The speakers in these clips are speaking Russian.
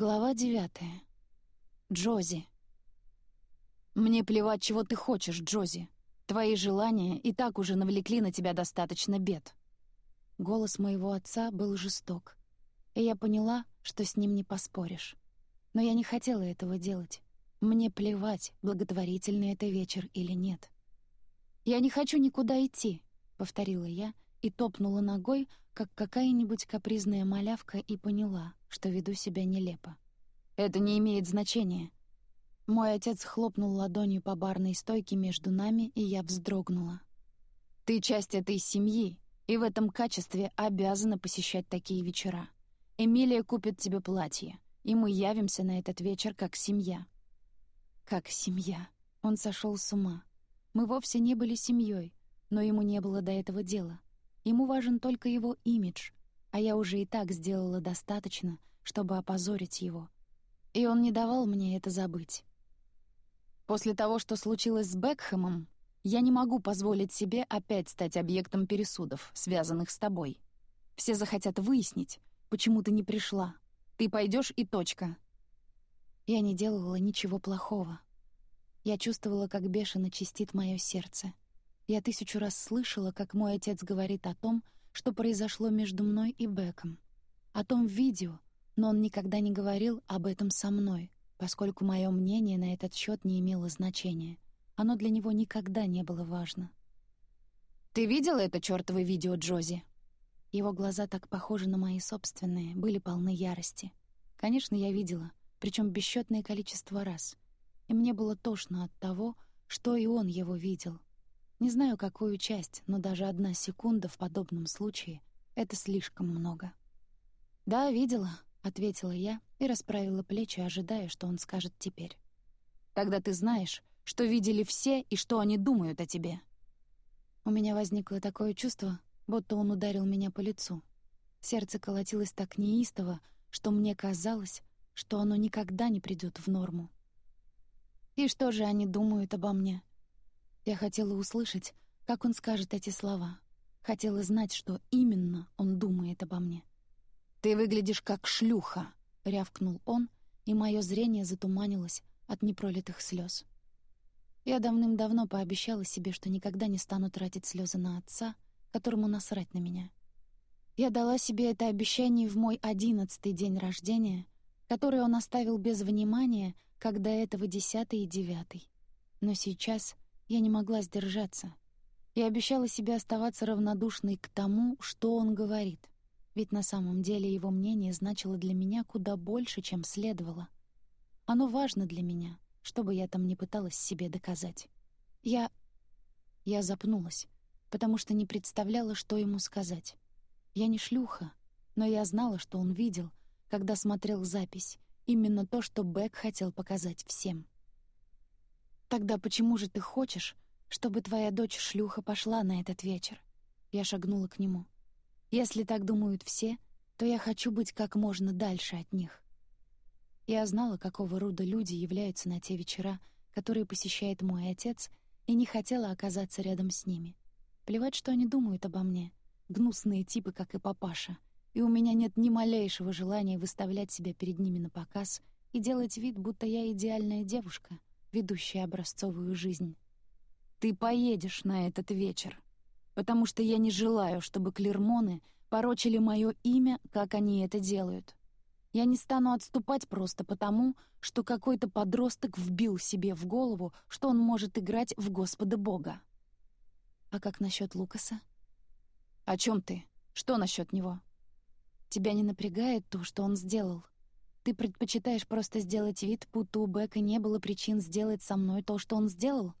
Глава девятая. Джози. «Мне плевать, чего ты хочешь, Джози. Твои желания и так уже навлекли на тебя достаточно бед». Голос моего отца был жесток, и я поняла, что с ним не поспоришь. Но я не хотела этого делать. Мне плевать, благотворительный это вечер или нет. «Я не хочу никуда идти», — повторила я и топнула ногой, как какая-нибудь капризная малявка, и поняла, что веду себя нелепо. «Это не имеет значения». Мой отец хлопнул ладонью по барной стойке между нами, и я вздрогнула. «Ты часть этой семьи, и в этом качестве обязана посещать такие вечера. Эмилия купит тебе платье, и мы явимся на этот вечер как семья». Как семья. Он сошел с ума. Мы вовсе не были семьей, но ему не было до этого дела. Ему важен только его имидж, а я уже и так сделала достаточно, чтобы опозорить его. И он не давал мне это забыть. После того, что случилось с Бекхэмом, я не могу позволить себе опять стать объектом пересудов, связанных с тобой. Все захотят выяснить, почему ты не пришла. Ты пойдешь и точка. Я не делала ничего плохого. Я чувствовала, как бешено чистит мое сердце. Я тысячу раз слышала, как мой отец говорит о том, что произошло между мной и Беком. О том видео, но он никогда не говорил об этом со мной, поскольку мое мнение на этот счет не имело значения. Оно для него никогда не было важно. «Ты видела это чёртово видео, Джози?» Его глаза, так похожи на мои собственные, были полны ярости. Конечно, я видела, причем бесчетное количество раз. И мне было тошно от того, что и он его видел — не знаю, какую часть, но даже одна секунда в подобном случае — это слишком много. «Да, видела», — ответила я и расправила плечи, ожидая, что он скажет теперь. «Тогда ты знаешь, что видели все и что они думают о тебе». У меня возникло такое чувство, будто он ударил меня по лицу. Сердце колотилось так неистово, что мне казалось, что оно никогда не придёт в норму. «И что же они думают обо мне?» Я хотела услышать, как он скажет эти слова. Хотела знать, что именно он думает обо мне. «Ты выглядишь как шлюха!» — рявкнул он, и мое зрение затуманилось от непролитых слез. Я давным-давно пообещала себе, что никогда не стану тратить слезы на отца, которому насрать на меня. Я дала себе это обещание в мой одиннадцатый день рождения, который он оставил без внимания, до этого десятый и девятый. Но сейчас я не могла сдержаться. Я обещала себе оставаться равнодушной к тому, что он говорит. Ведь на самом деле его мнение значило для меня куда больше, чем следовало. Оно важно для меня, чтобы я там не пыталась себе доказать. Я... Я запнулась, потому что не представляла, что ему сказать. Я не шлюха, но я знала, что он видел, когда смотрел запись, именно то, что Бэк хотел показать всем. «Тогда почему же ты хочешь, чтобы твоя дочь-шлюха пошла на этот вечер?» Я шагнула к нему. «Если так думают все, то я хочу быть как можно дальше от них». Я знала, какого рода люди являются на те вечера, которые посещает мой отец, и не хотела оказаться рядом с ними. Плевать, что они думают обо мне. Гнусные типы, как и папаша. И у меня нет ни малейшего желания выставлять себя перед ними на показ и делать вид, будто я идеальная девушка — ведущая образцовую жизнь. Ты поедешь на этот вечер, потому что я не желаю, чтобы клермоны порочили мое имя, как они это делают. Я не стану отступать просто потому, что какой-то подросток вбил себе в голову, что он может играть в Господа Бога. А как насчет Лукаса? О чем ты? Что насчет него? Тебя не напрягает то, что он сделал? Ты предпочитаешь просто сделать вид, будто у Бека не было причин сделать со мной то, что он сделал?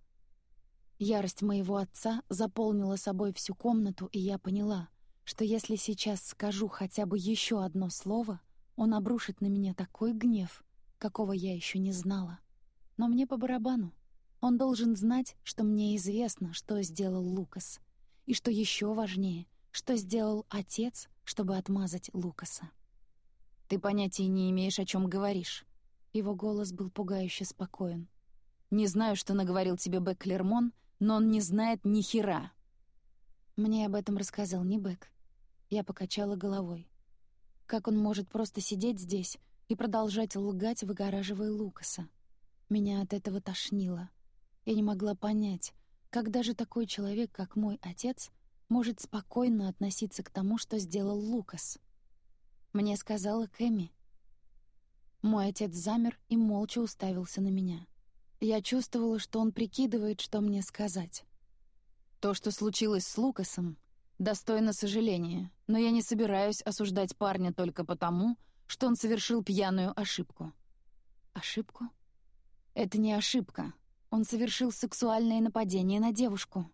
Ярость моего отца заполнила собой всю комнату, и я поняла, что если сейчас скажу хотя бы еще одно слово, он обрушит на меня такой гнев, какого я еще не знала. Но мне по барабану. Он должен знать, что мне известно, что сделал Лукас. И что еще важнее, что сделал отец, чтобы отмазать Лукаса. Ты понятия не имеешь, о чем говоришь». Его голос был пугающе спокоен. «Не знаю, что наговорил тебе Бэк Клермон, но он не знает ни хера». Мне об этом рассказал не Бэк. Я покачала головой. Как он может просто сидеть здесь и продолжать лгать, выгораживая Лукаса. Меня от этого тошнило. Я не могла понять, как даже такой человек, как мой отец, может спокойно относиться к тому, что сделал Лукас. Мне сказала Кэми. Мой отец замер и молча уставился на меня. Я чувствовала, что он прикидывает, что мне сказать. То, что случилось с Лукасом, достойно сожаления, но я не собираюсь осуждать парня только потому, что он совершил пьяную ошибку. Ошибку? Это не ошибка. Он совершил сексуальное нападение на девушку.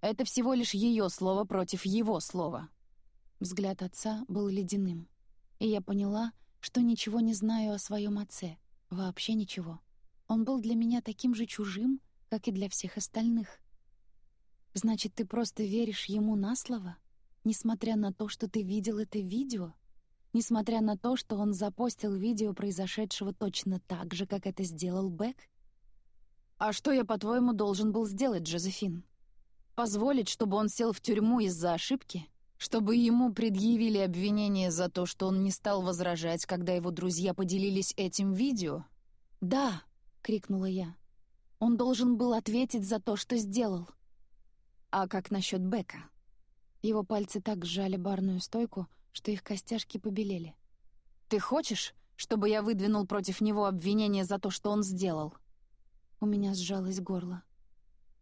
Это всего лишь ее слово против его слова. Взгляд отца был ледяным. И я поняла, что ничего не знаю о своем отце. Вообще ничего. Он был для меня таким же чужим, как и для всех остальных. Значит, ты просто веришь ему на слово? Несмотря на то, что ты видел это видео? Несмотря на то, что он запостил видео произошедшего точно так же, как это сделал Бэк? «А что я, по-твоему, должен был сделать, Джозефин? Позволить, чтобы он сел в тюрьму из-за ошибки? Чтобы ему предъявили обвинение за то, что он не стал возражать, когда его друзья поделились этим видео?» «Да!» — крикнула я. «Он должен был ответить за то, что сделал». «А как насчет Бека?» Его пальцы так сжали барную стойку, что их костяшки побелели. «Ты хочешь, чтобы я выдвинул против него обвинение за то, что он сделал?» У меня сжалось горло.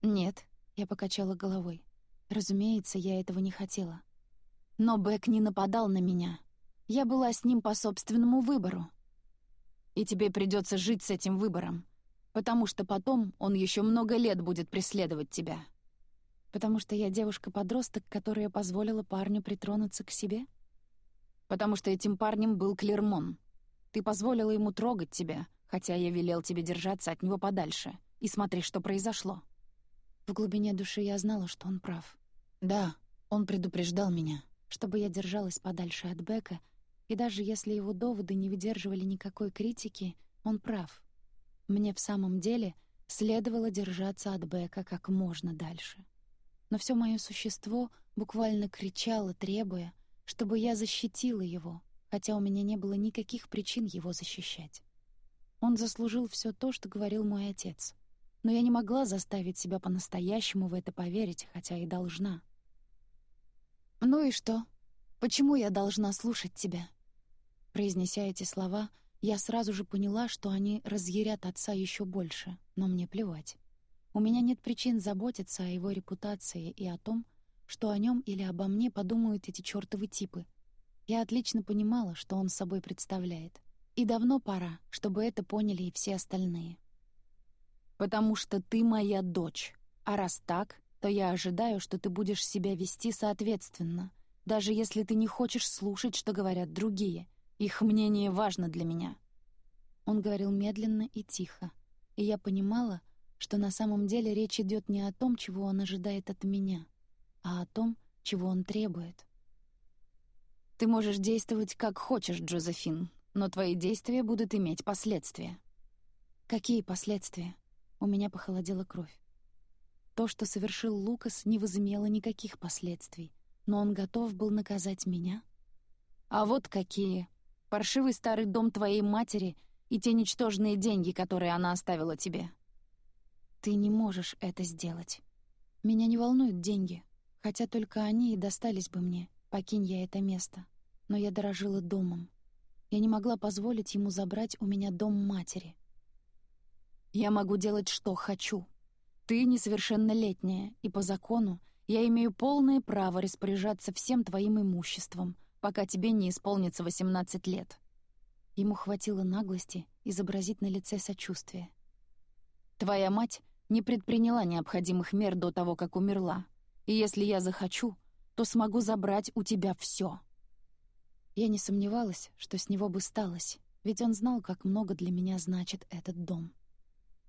«Нет», — я покачала головой. «Разумеется, я этого не хотела. Но Бэк не нападал на меня. Я была с ним по собственному выбору. И тебе придется жить с этим выбором, потому что потом он еще много лет будет преследовать тебя. Потому что я девушка-подросток, которая позволила парню притронуться к себе? Потому что этим парнем был Клермон. Ты позволила ему трогать тебя, хотя я велел тебе держаться от него подальше. И смотри, что произошло». В глубине души я знала, что он прав. Да, он предупреждал меня, чтобы я держалась подальше от Бека, и даже если его доводы не выдерживали никакой критики, он прав. Мне в самом деле следовало держаться от Бека как можно дальше. Но все мое существо буквально кричало, требуя, чтобы я защитила его, хотя у меня не было никаких причин его защищать. Он заслужил все то, что говорил мой отец. Но я не могла заставить себя по-настоящему в это поверить, хотя и должна. «Ну и что? Почему я должна слушать тебя?» Произнеся эти слова, я сразу же поняла, что они разъярят отца еще больше, но мне плевать. У меня нет причин заботиться о его репутации и о том, что о нем или обо мне подумают эти чёртовы типы. Я отлично понимала, что он собой представляет. И давно пора, чтобы это поняли и все остальные. «Потому что ты моя дочь. А раз так, то я ожидаю, что ты будешь себя вести соответственно, даже если ты не хочешь слушать, что говорят другие. Их мнение важно для меня». Он говорил медленно и тихо, и я понимала, что на самом деле речь идет не о том, чего он ожидает от меня, а о том, чего он требует. «Ты можешь действовать как хочешь, Джозефин, но твои действия будут иметь последствия». «Какие последствия?» У меня похолодела кровь. То, что совершил Лукас, не возымело никаких последствий, но он готов был наказать меня. «А вот какие! Паршивый старый дом твоей матери и те ничтожные деньги, которые она оставила тебе». «Ты не можешь это сделать. Меня не волнуют деньги, хотя только они и достались бы мне, покинь я это место. Но я дорожила домом. Я не могла позволить ему забрать у меня дом матери. Я могу делать, что хочу. Ты несовершеннолетняя, и по закону я имею полное право распоряжаться всем твоим имуществом, пока тебе не исполнится 18 лет». Ему хватило наглости изобразить на лице сочувствие. «Твоя мать не предприняла необходимых мер до того, как умерла, и если я захочу, то смогу забрать у тебя все. Я не сомневалась, что с него бы сталось, ведь он знал, как много для меня значит этот дом.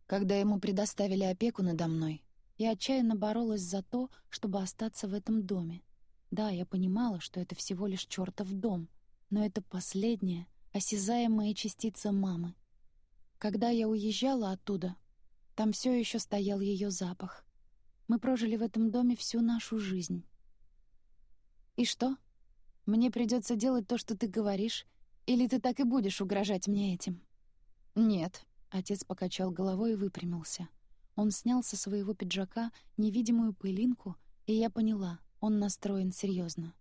Когда ему предоставили опеку надо мной, я отчаянно боролась за то, чтобы остаться в этом доме. Да, я понимала, что это всего лишь чертов дом, но это последняя, осязаемая частица мамы. Когда я уезжала оттуда, там все еще стоял ее запах. Мы прожили в этом доме всю нашу жизнь. И что? Мне придется делать то, что ты говоришь, Или ты так и будешь угрожать мне этим?» «Нет», — отец покачал головой и выпрямился. Он снял со своего пиджака невидимую пылинку, и я поняла, он настроен серьезно.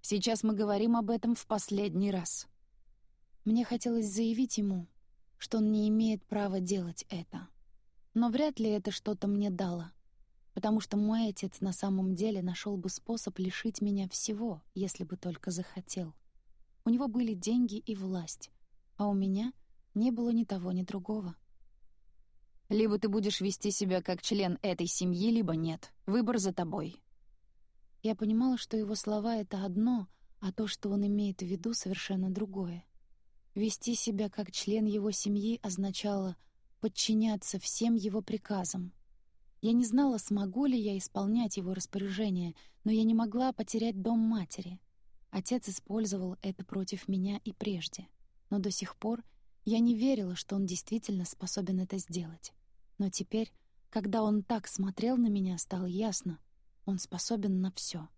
«Сейчас мы говорим об этом в последний раз». Мне хотелось заявить ему, что он не имеет права делать это. Но вряд ли это что-то мне дало, потому что мой отец на самом деле нашел бы способ лишить меня всего, если бы только захотел. У него были деньги и власть, а у меня не было ни того, ни другого. Либо ты будешь вести себя как член этой семьи, либо нет. Выбор за тобой. Я понимала, что его слова — это одно, а то, что он имеет в виду, совершенно другое. Вести себя как член его семьи означало подчиняться всем его приказам. Я не знала, смогу ли я исполнять его распоряжения, но я не могла потерять дом матери. Отец использовал это против меня и прежде, но до сих пор я не верила, что он действительно способен это сделать. Но теперь, когда он так смотрел на меня, стало ясно — он способен на все.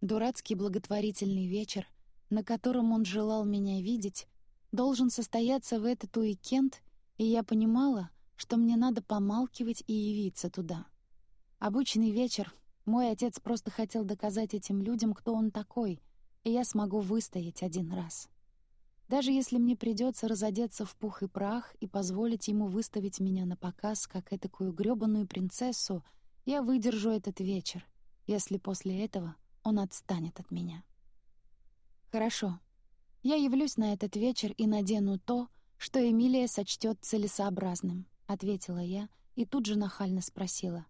Дурацкий благотворительный вечер — на котором он желал меня видеть, должен состояться в этот уикенд, и я понимала, что мне надо помалкивать и явиться туда. Обычный вечер мой отец просто хотел доказать этим людям, кто он такой, и я смогу выстоять один раз. Даже если мне придется разодеться в пух и прах и позволить ему выставить меня на показ как этакую грёбаную принцессу, я выдержу этот вечер, если после этого он отстанет от меня. «Хорошо. Я явлюсь на этот вечер и надену то, что Эмилия сочтет целесообразным», — ответила я и тут же нахально спросила.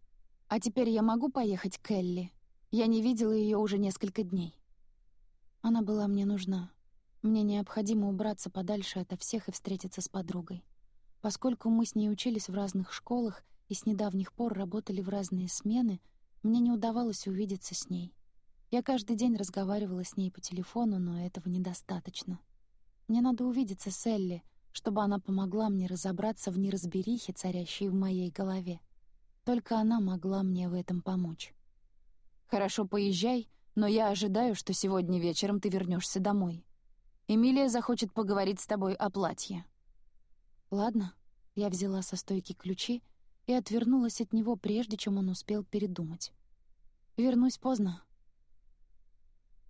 «А теперь я могу поехать к Элли? Я не видела ее уже несколько дней». Она была мне нужна. Мне необходимо убраться подальше ото всех и встретиться с подругой. Поскольку мы с ней учились в разных школах и с недавних пор работали в разные смены, мне не удавалось увидеться с ней. Я каждый день разговаривала с ней по телефону, но этого недостаточно. Мне надо увидеться с Элли, чтобы она помогла мне разобраться в неразберихе, царящей в моей голове. Только она могла мне в этом помочь. «Хорошо, поезжай, но я ожидаю, что сегодня вечером ты вернешься домой. Эмилия захочет поговорить с тобой о платье». «Ладно». Я взяла со стойки ключи и отвернулась от него, прежде чем он успел передумать. «Вернусь поздно,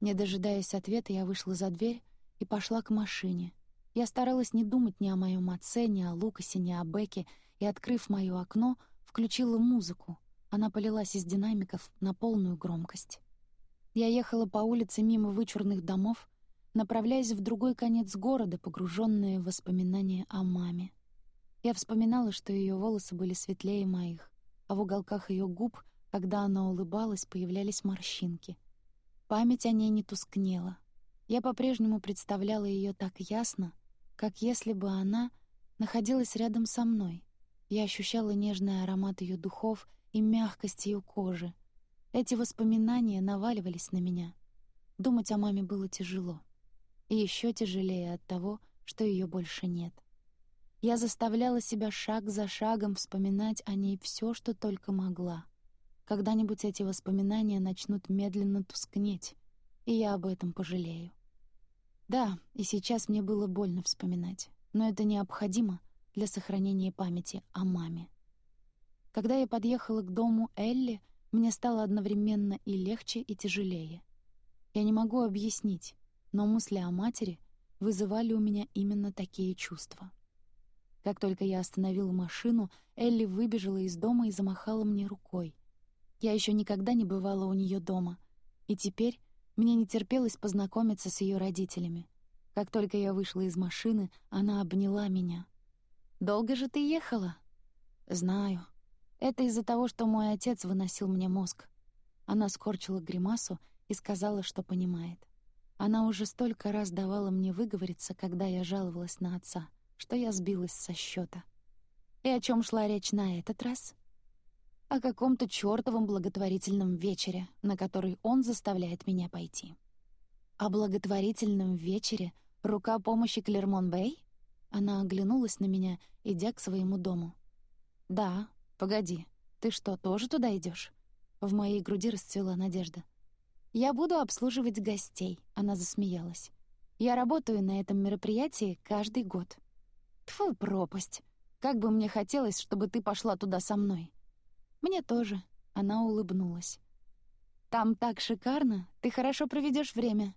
не дожидаясь ответа, я вышла за дверь и пошла к машине. Я старалась не думать ни о моем отце, ни о Лукасе, ни о Беке, и, открыв моё окно, включила музыку. Она полилась из динамиков на полную громкость. Я ехала по улице мимо вычурных домов, направляясь в другой конец города, погруженная в воспоминания о маме. Я вспоминала, что ее волосы были светлее моих, а в уголках ее губ, когда она улыбалась, появлялись морщинки — Память о ней не тускнела. Я по-прежнему представляла ее так ясно, как если бы она находилась рядом со мной. Я ощущала нежный аромат ее духов и мягкость ее кожи. Эти воспоминания наваливались на меня. Думать о маме было тяжело. И еще тяжелее от того, что ее больше нет. Я заставляла себя шаг за шагом вспоминать о ней все, что только могла. Когда-нибудь эти воспоминания начнут медленно тускнеть, и я об этом пожалею. Да, и сейчас мне было больно вспоминать, но это необходимо для сохранения памяти о маме. Когда я подъехала к дому Элли, мне стало одновременно и легче, и тяжелее. Я не могу объяснить, но мысли о матери вызывали у меня именно такие чувства. Как только я остановила машину, Элли выбежала из дома и замахала мне рукой. Я еще никогда не бывала у нее дома, и теперь мне не терпелось познакомиться с ее родителями. Как только я вышла из машины, она обняла меня. «Долго же ты ехала?» «Знаю. Это из-за того, что мой отец выносил мне мозг». Она скорчила гримасу и сказала, что понимает. Она уже столько раз давала мне выговориться, когда я жаловалась на отца, что я сбилась со счета. И о чем шла речь на этот раз? о каком-то чёртовом благотворительном вечере, на который он заставляет меня пойти. О благотворительном вечере рука помощи Клермон-Бэй? Она оглянулась на меня, идя к своему дому. «Да, погоди, ты что, тоже туда идешь? В моей груди расцвела надежда. «Я буду обслуживать гостей», — она засмеялась. Я работаю на этом мероприятии каждый год. Тфу, пропасть. Как бы мне хотелось, чтобы ты пошла туда со мной. Мне тоже. Она улыбнулась. Там так шикарно, ты хорошо проведешь время.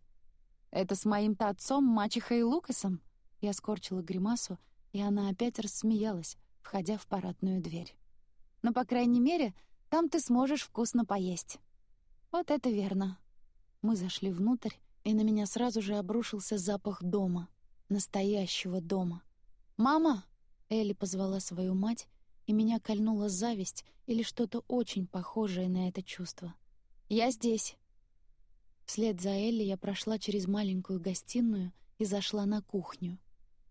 Это с моим-то отцом, мачехой Лукасом? Я скорчила гримасу, и она опять рассмеялась, входя в парадную дверь. Но, по крайней мере, там ты сможешь вкусно поесть. Вот это верно. Мы зашли внутрь, и на меня сразу же обрушился запах дома. Настоящего дома. «Мама!» — Элли позвала свою мать, и меня кольнула зависть или что-то очень похожее на это чувство. «Я здесь!» Вслед за Элли я прошла через маленькую гостиную и зашла на кухню.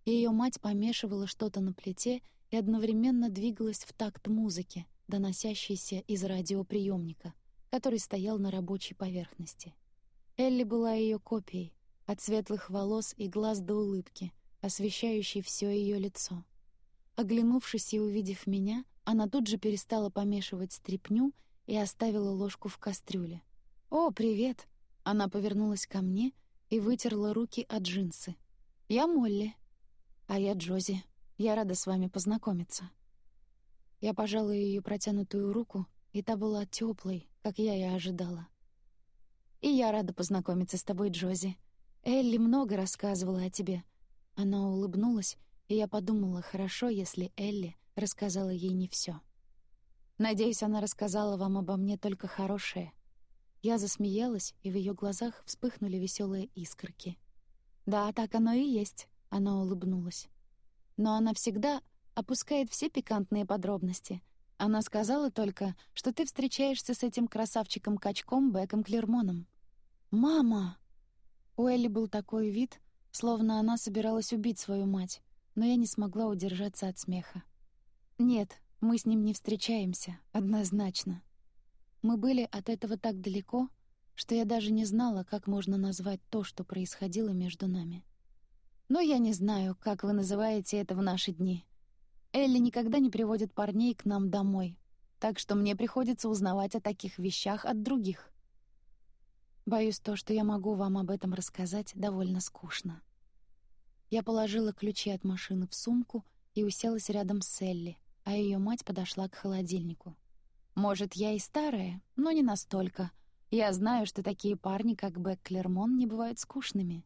Ее мать помешивала что-то на плите и одновременно двигалась в такт музыки, доносящейся из радиоприемника, который стоял на рабочей поверхности. Элли была ее копией, от светлых волос и глаз до улыбки, освещающей все ее лицо. Оглянувшись и увидев меня, она тут же перестала помешивать стряпню и оставила ложку в кастрюле. «О, привет!» Она повернулась ко мне и вытерла руки от джинсы. «Я Молли». «А я Джози. Я рада с вами познакомиться». Я пожала ее протянутую руку, и та была теплой, как я и ожидала. И я рада познакомиться с тобой, Джози. Элли много рассказывала о тебе». Она улыбнулась, и я подумала, хорошо, если Элли рассказала ей не все. «Надеюсь, она рассказала вам обо мне только хорошее». Я засмеялась, и в ее глазах вспыхнули веселые искорки. «Да, так оно и есть», — она улыбнулась. «Но она всегда опускает все пикантные подробности. Она сказала только, что ты встречаешься с этим красавчиком-качком Беком Клермоном. «Мама!» У Элли был такой вид, словно она собиралась убить свою мать, но я не смогла удержаться от смеха. «Нет, мы с ним не встречаемся, однозначно. Мы были от этого так далеко, что я даже не знала, как можно назвать то, что происходило между нами. Но я не знаю, как вы называете это в наши дни. Элли никогда не приводит парней к нам домой, так что мне приходится узнавать о таких вещах от других. Боюсь, то, что я могу вам об этом рассказать, довольно скучно. Я положила ключи от машины в сумку и уселась рядом с Элли, а ее мать подошла к холодильнику. «Может, я и старая, но не настолько. Я знаю, что такие парни, как Бек Клермон, не бывают скучными».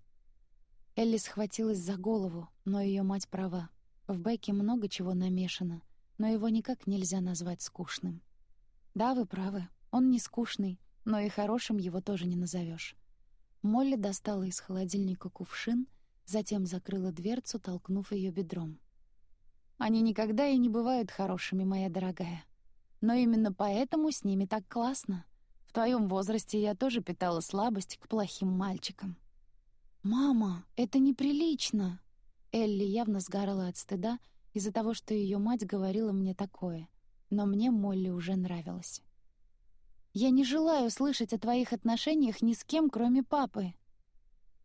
Элли схватилась за голову, но ее мать права. В Беке много чего намешано, но его никак нельзя назвать скучным. «Да, вы правы, он не скучный, но и хорошим его тоже не назовешь. Молли достала из холодильника кувшин, затем закрыла дверцу, толкнув ее бедром. «Они никогда и не бывают хорошими, моя дорогая. Но именно поэтому с ними так классно. В твоем возрасте я тоже питала слабость к плохим мальчикам». «Мама, это неприлично!» Элли явно сгорала от стыда из-за того, что ее мать говорила мне такое, но мне Молли уже нравилась. Я не желаю слышать о твоих отношениях ни с кем, кроме папы».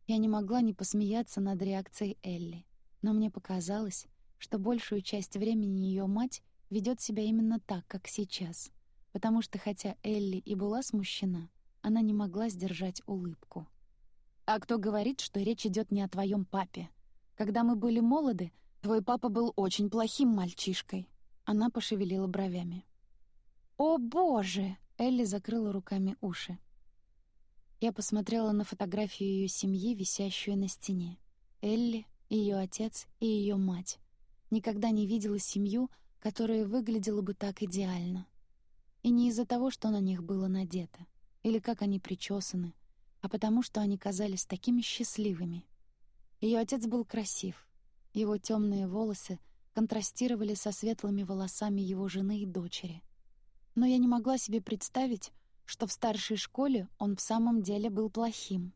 Я не могла не посмеяться над реакцией Элли, но мне показалось, что большую часть времени ее мать ведет себя именно так, как сейчас, потому что хотя Элли и была смущена, она не могла сдержать улыбку. «А кто говорит, что речь идет не о твоем папе? Когда мы были молоды, твой папа был очень плохим мальчишкой». Она пошевелила бровями. «О, боже!» Элли закрыла руками уши. Я посмотрела на фотографию ее семьи, висящую на стене. Элли, ее отец и ее мать. Никогда не видела семью, которая выглядела бы так идеально. И не из-за того, что на них было надето, или как они причесаны, а потому что они казались такими счастливыми. Ее отец был красив. Его темные волосы контрастировали со светлыми волосами его жены и дочери — но я не могла себе представить, что в старшей школе он в самом деле был плохим.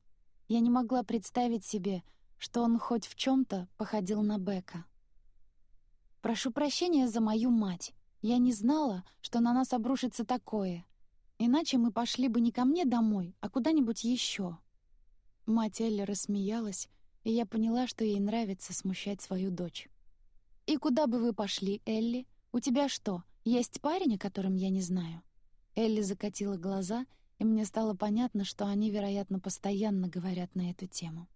Я не могла представить себе, что он хоть в чем то походил на Бека. «Прошу прощения за мою мать. Я не знала, что на нас обрушится такое. Иначе мы пошли бы не ко мне домой, а куда-нибудь еще. Мать Элли рассмеялась, и я поняла, что ей нравится смущать свою дочь. «И куда бы вы пошли, Элли? У тебя что, есть парень, о котором я не знаю?» Элли закатила глаза, и мне стало понятно, что они, вероятно, постоянно говорят на эту тему.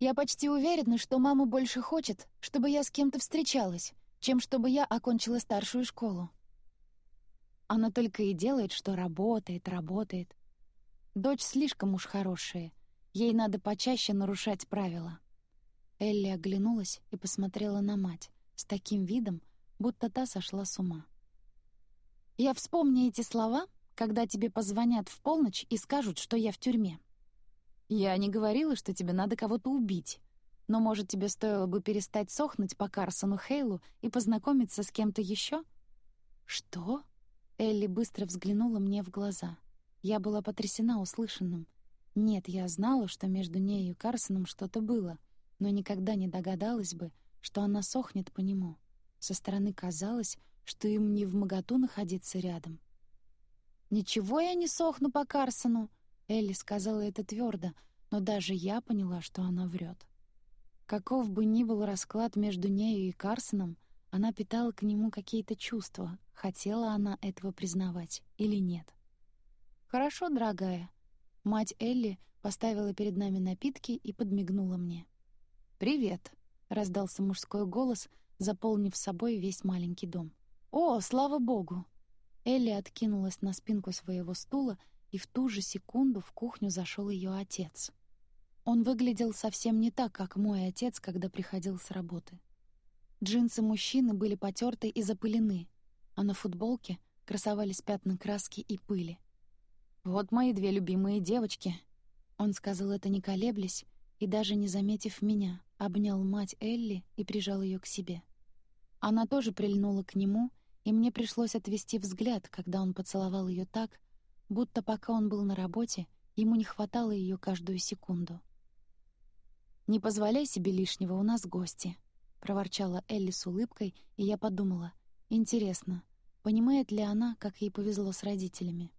Я почти уверена, что мама больше хочет, чтобы я с кем-то встречалась, чем чтобы я окончила старшую школу. Она только и делает, что работает, работает. Дочь слишком уж хорошая. Ей надо почаще нарушать правила. Элли оглянулась и посмотрела на мать с таким видом, будто та сошла с ума. «Я вспомню эти слова, когда тебе позвонят в полночь и скажут, что я в тюрьме. Я не говорила, что тебе надо кого-то убить, но, может, тебе стоило бы перестать сохнуть по Карсону Хейлу и познакомиться с кем-то еще? «Что?» Элли быстро взглянула мне в глаза. Я была потрясена услышанным. Нет, я знала, что между ней и Карсоном что-то было, но никогда не догадалась бы, что она сохнет по нему. Со стороны казалось, что им не в моготу находиться рядом. «Ничего я не сохну по Карсону!» Элли сказала это твердо, но даже я поняла, что она врет. Каков бы ни был расклад между нею и Карсоном, она питала к нему какие-то чувства, хотела она этого признавать или нет. «Хорошо, дорогая». Мать Элли поставила перед нами напитки и подмигнула мне. «Привет», — раздался мужской голос, заполнив собой весь маленький дом. «О, слава богу!» Элли откинулась на спинку своего стула, и в ту же секунду в кухню зашел ее отец. Он выглядел совсем не так, как мой отец, когда приходил с работы. Джинсы мужчины были потерты и запылены, а на футболке красовались пятна краски и пыли. «Вот мои две любимые девочки», — он сказал это не колеблясь, и даже не заметив меня, обнял мать Элли и прижал ее к себе. Она тоже прильнула к нему, и мне пришлось отвести взгляд, когда он поцеловал ее так, будто пока он был на работе, ему не хватало ее каждую секунду. «Не позволяй себе лишнего, у нас гости», — проворчала Элли с улыбкой, и я подумала, интересно, понимает ли она, как ей повезло с родителями?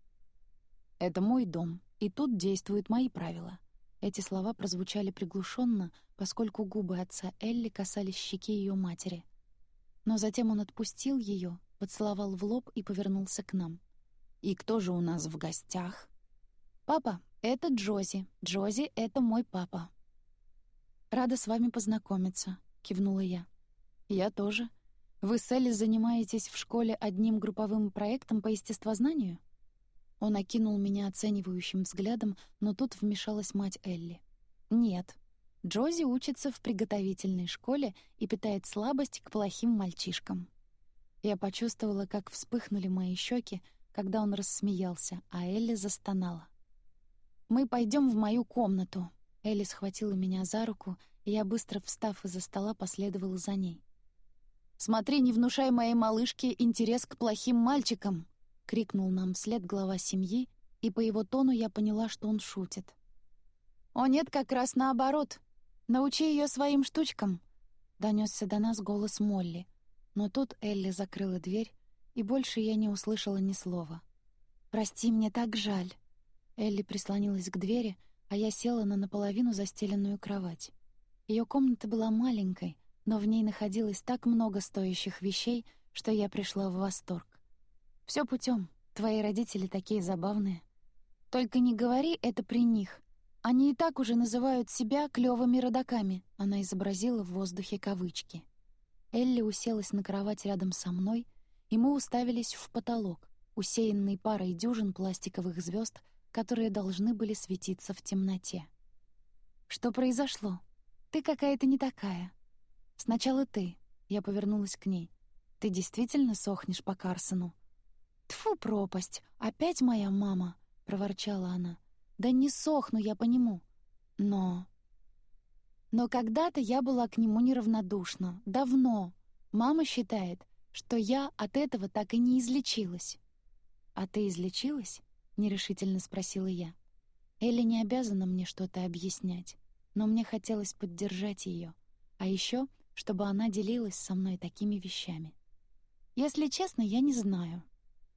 «Это мой дом, и тут действуют мои правила». Эти слова прозвучали приглушенно, поскольку губы отца Элли касались щеки ее матери. Но затем он отпустил ее поцеловал в лоб и повернулся к нам. «И кто же у нас в гостях?» «Папа, это Джози. Джози — это мой папа». «Рада с вами познакомиться», — кивнула я. «Я тоже. Вы с Элли занимаетесь в школе одним групповым проектом по естествознанию?» Он окинул меня оценивающим взглядом, но тут вмешалась мать Элли. «Нет. Джози учится в приготовительной школе и питает слабость к плохим мальчишкам». Я почувствовала, как вспыхнули мои щеки, когда он рассмеялся, а Элли застонала. «Мы пойдем в мою комнату». Элли схватила меня за руку, и я, быстро встав из-за стола, последовала за ней. «Смотри, не внушай моей малышке интерес к плохим мальчикам!» — крикнул нам вслед глава семьи, и по его тону я поняла, что он шутит. «О нет, как раз наоборот. Научи ее своим штучкам!» — донесся до нас голос Молли — но тут Элли закрыла дверь, и больше я не услышала ни слова. «Прости, мне так жаль». Элли прислонилась к двери, а я села на наполовину застеленную кровать. Ее комната была маленькой, но в ней находилось так много стоящих вещей, что я пришла в восторг. Все путем. Твои родители такие забавные. Только не говори это при них. Они и так уже называют себя клёвыми родаками. Она изобразила в воздухе кавычки. Элли уселась на кровать рядом со мной, и мы уставились в потолок, усеянный парой дюжин пластиковых звезд, которые должны были светиться в темноте. «Что произошло? Ты какая-то не такая. Сначала ты». Я повернулась к ней. «Ты действительно сохнешь по Карсону?» «Тьфу, пропасть! Опять моя мама!» — проворчала она. «Да не сохну я по нему. Но но когда-то я была к нему неравнодушна. Давно. Мама считает, что я от этого так и не излечилась. «А ты излечилась?» — нерешительно спросила я. Элли не обязана мне что-то объяснять, но мне хотелось поддержать ее, а еще, чтобы она делилась со мной такими вещами. «Если честно, я не знаю».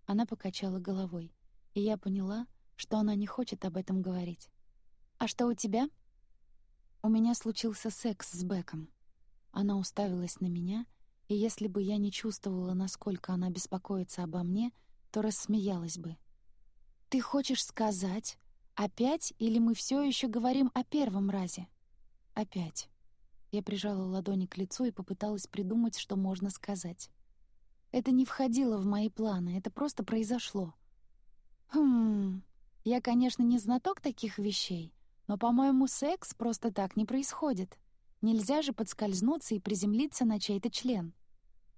Она покачала головой, и я поняла, что она не хочет об этом говорить. «А что у тебя?» У меня случился секс с Беком. Она уставилась на меня, и если бы я не чувствовала, насколько она беспокоится обо мне, то рассмеялась бы. «Ты хочешь сказать, опять или мы все еще говорим о первом разе?» Опять. Я прижала ладони к лицу и попыталась придумать, что можно сказать. Это не входило в мои планы, это просто произошло. Хм, я, конечно, не знаток таких вещей, но, по-моему, секс просто так не происходит. Нельзя же подскользнуться и приземлиться на чей-то член.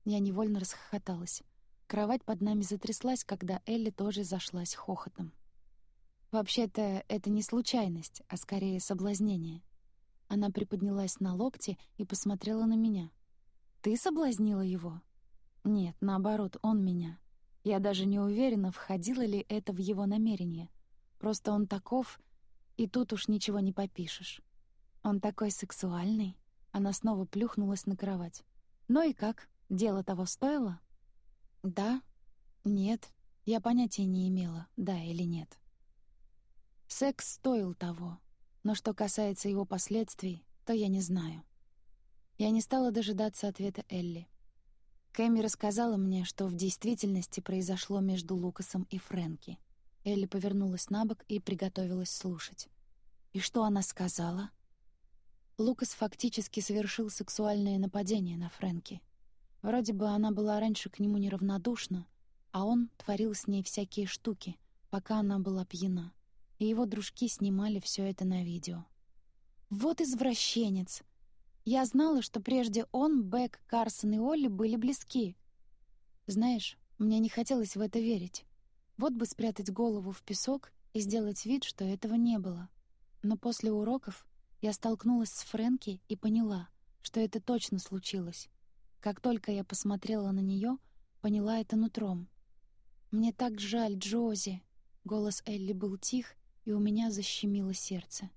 Я невольно расхохоталась. Кровать под нами затряслась, когда Элли тоже зашлась хохотом. Вообще-то это не случайность, а скорее соблазнение. Она приподнялась на локте и посмотрела на меня. «Ты соблазнила его?» «Нет, наоборот, он меня. Я даже не уверена, входило ли это в его намерение. Просто он таков, и тут уж ничего не попишешь. Он такой сексуальный». Она снова плюхнулась на кровать. «Ну и как? Дело того стоило?» «Да? Нет. Я понятия не имела, да или нет». Секс стоил того, но что касается его последствий, то я не знаю. Я не стала дожидаться ответа Элли. Кэми рассказала мне, что в действительности произошло между Лукасом и Фрэнки. Элли повернулась на бок и приготовилась слушать. И что она сказала? Лукас фактически совершил сексуальное нападение на Фрэнки. Вроде бы она была раньше к нему неравнодушна, а он творил с ней всякие штуки, пока она была пьяна и его дружки снимали все это на видео. Вот извращенец! Я знала, что прежде он, Бэк, Карсон и Олли были близки. Знаешь, мне не хотелось в это верить. Вот бы спрятать голову в песок и сделать вид, что этого не было. Но после уроков я столкнулась с Фрэнки и поняла, что это точно случилось. Как только я посмотрела на нее, поняла это нутром. «Мне так жаль, Джози!» Голос Элли был тих, и у меня защемило сердце.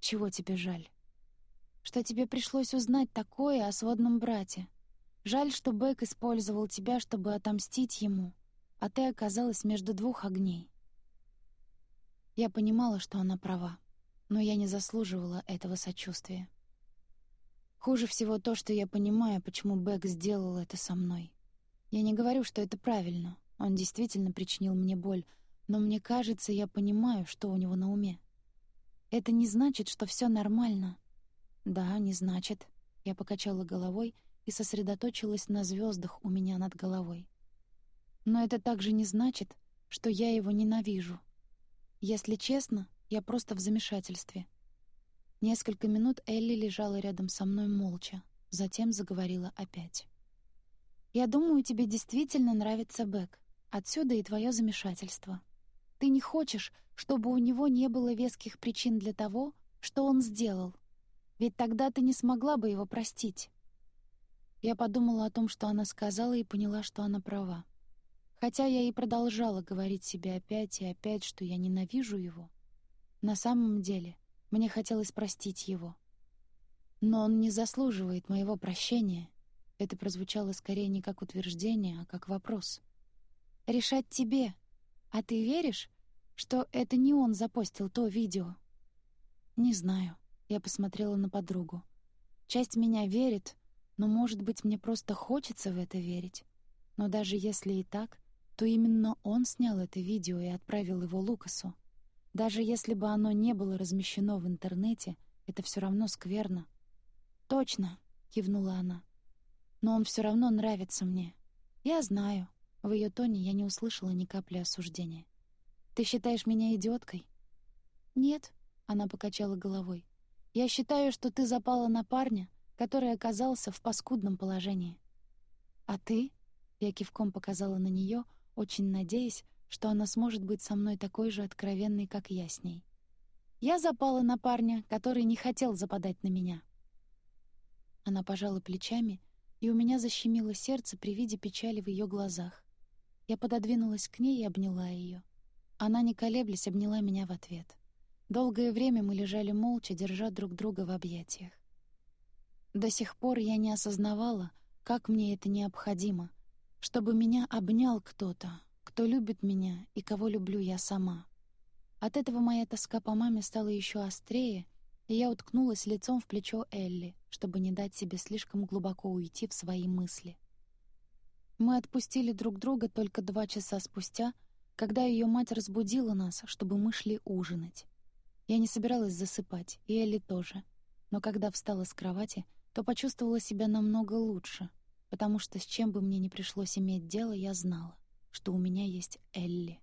«Чего тебе жаль?» «Что тебе пришлось узнать такое о сводном брате. Жаль, что Бэк использовал тебя, чтобы отомстить ему, а ты оказалась между двух огней». Я понимала, что она права, но я не заслуживала этого сочувствия. Хуже всего то, что я понимаю, почему Бэк сделал это со мной. Я не говорю, что это правильно. Он действительно причинил мне боль, но мне кажется, я понимаю, что у него на уме. Это не значит, что все нормально. Да, не значит. Я покачала головой и сосредоточилась на звездах у меня над головой. Но это также не значит, что я его ненавижу. Если честно, я просто в замешательстве. Несколько минут Элли лежала рядом со мной молча, затем заговорила опять. «Я думаю, тебе действительно нравится Бэк. Отсюда и твое замешательство. Ты не хочешь, чтобы у него не было веских причин для того, что он сделал. Ведь тогда ты не смогла бы его простить. Я подумала о том, что она сказала, и поняла, что она права. Хотя я и продолжала говорить себе опять и опять, что я ненавижу его. На самом деле, мне хотелось простить его. Но он не заслуживает моего прощения. Это прозвучало скорее не как утверждение, а как вопрос. «Решать тебе. А ты веришь, что это не он запостил то видео. Не знаю. Я посмотрела на подругу. Часть меня верит, но, может быть, мне просто хочется в это верить. Но даже если и так, то именно он снял это видео и отправил его Лукасу. Даже если бы оно не было размещено в интернете, это все равно скверно. «Точно», — кивнула она. «Но он все равно нравится мне. Я знаю». В ее тоне я не услышала ни капли осуждения. Ты считаешь меня идиоткой? Нет, она покачала головой. Я считаю, что ты запала на парня, который оказался в паскудном положении. А ты? Я кивком показала на нее, очень надеясь, что она сможет быть со мной такой же откровенной, как я с ней. Я запала на парня, который не хотел западать на меня. Она пожала плечами, и у меня защемило сердце при виде печали в ее глазах. Я пододвинулась к ней и обняла ее. Она, не колеблясь, обняла меня в ответ. Долгое время мы лежали молча, держа друг друга в объятиях. До сих пор я не осознавала, как мне это необходимо, чтобы меня обнял кто-то, кто любит меня и кого люблю я сама. От этого моя тоска по маме стала еще острее, и я уткнулась лицом в плечо Элли, чтобы не дать себе слишком глубоко уйти в свои мысли. Мы отпустили друг друга только два часа спустя — когда ее мать разбудила нас, чтобы мы шли ужинать. Я не собиралась засыпать, и Элли тоже. Но когда встала с кровати, то почувствовала себя намного лучше, потому что с чем бы мне ни пришлось иметь дело, я знала, что у меня есть Элли.